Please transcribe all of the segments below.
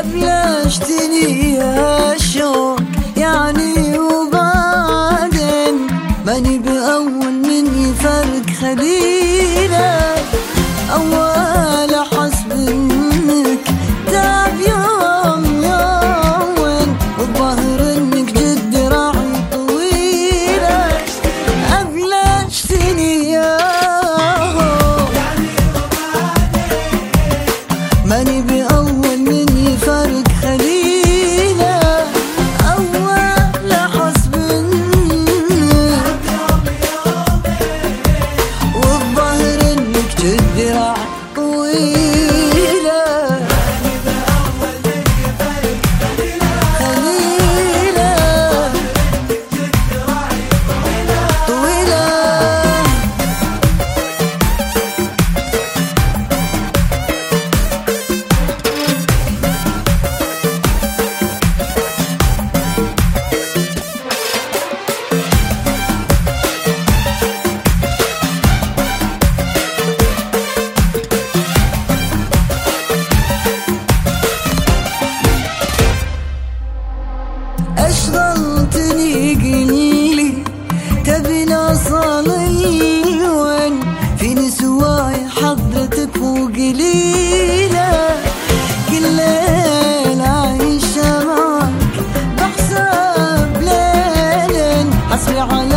ابلشتني الشوق. يعني وبعدين ماني بأول من فرق خليلك. أول حسب إنك تعب يوم يوم والظاهر إنك جد راعي طويلة ابلشتني الشوق. يعني وبعدين ماني بأول قلي تبي نوصل لوين في نسواي حضرتك وقليلة كل ليل عايشة معك بحساب ليلين. حسبي عليك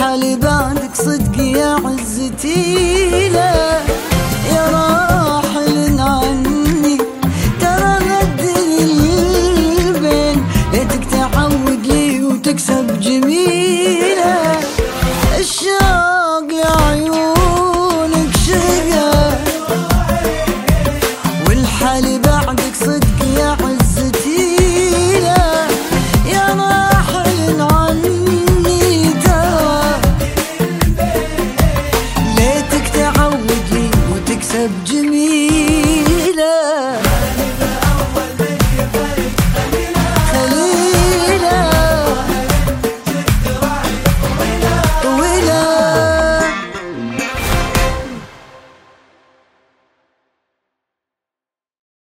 والحالي بعدك صدق يا عزتي.